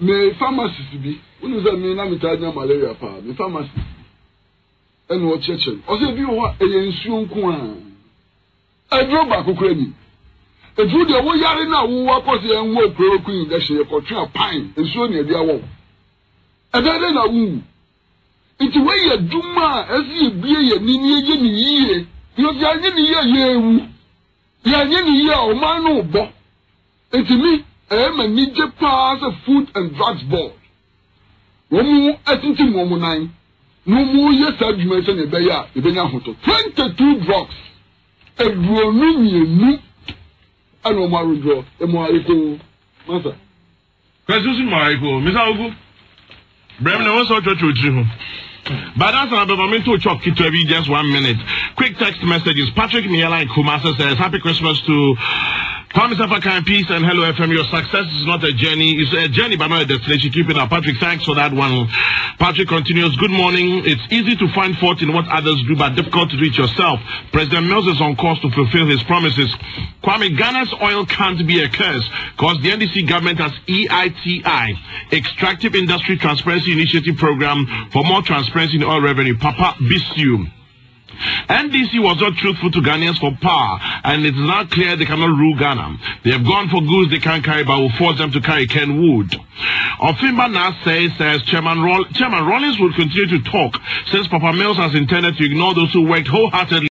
me pharmacist bi wọn sɛ mi na ta nya malaria paa me pharmacist ɛna ɔkyerɛkyerɛ ɔsɛ bi wɔ hɔ nsuo nko a aduro baako kura ni aduro deɛ na nsuo awɔ na nti duma a ɛsi ebie yɛ ni ni ni yie ni yie yɛ ewu yɛ ni yie a ɔman no bɔ ɛyɛ eh, ma anigye paa sɛ food and drugs board wɔn mu atintim wɔn nan na wɔn yɛ saa adwuma sɛ na ɛbɛyɛ a ɛbɛnya ahotɔ twenty two drugs aduonu mmienu ɛna wɔn arodɔ ɛmu ayiko masa. kwesisi mu ayiko misa ogu brem na wọn sọ ọtwọtwọ otiri ho. But that's an abnormal to chop to every just one minute. Quick text messages. Patrick Niela in Kumasa says, Happy Christmas to a kind, peace and hello FM. Your success is not a journey. It's a journey, but not a destination. Keep it up. Patrick, thanks for that one. Patrick continues, good morning. It's easy to find fault in what others do, but difficult to do it yourself. President Mills is on course to fulfill his promises. Kwame, Ghana's oil can't be a curse because the NDC government has EITI, Extractive Industry Transparency Initiative Program for more transparency in oil revenue. Papa Bisu. NDC was not truthful to Ghanaians for power, and it is now clear they cannot rule Ghana. They have gone for goods they can't carry, but will force them to carry Ken Wood. Ofimba now says, says Chairman, Roll- Chairman Rawlings will continue to talk since Papa Mills has intended to ignore those who worked wholeheartedly.